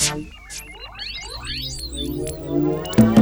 Thank you.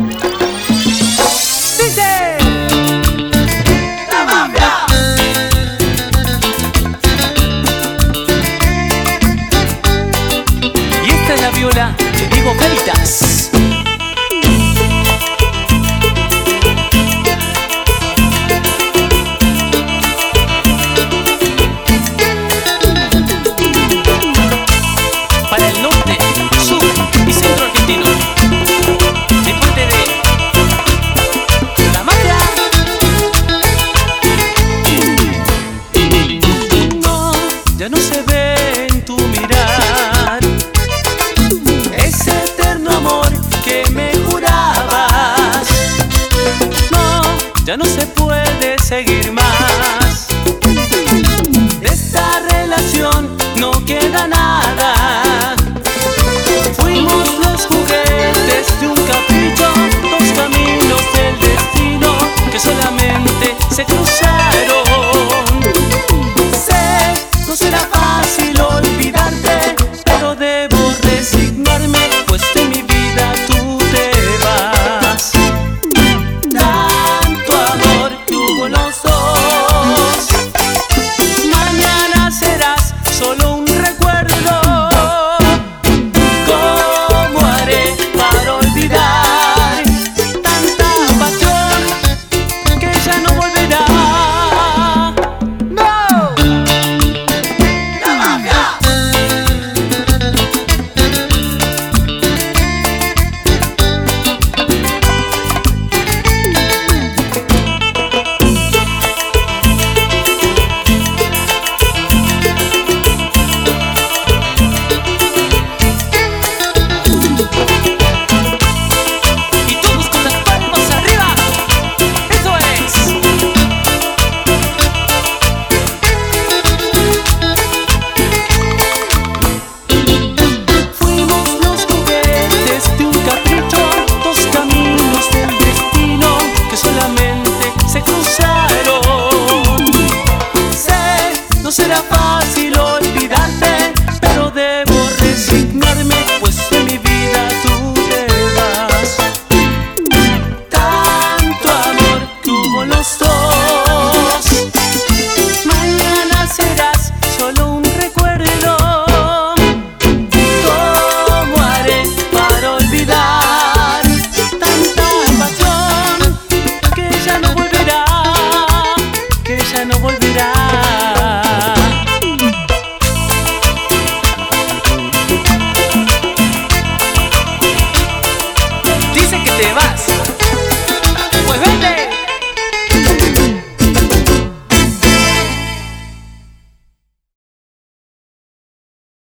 en tu mirar. Ese eterno amor que me jurabas. No, ya no se puede seguir más. no será fácil.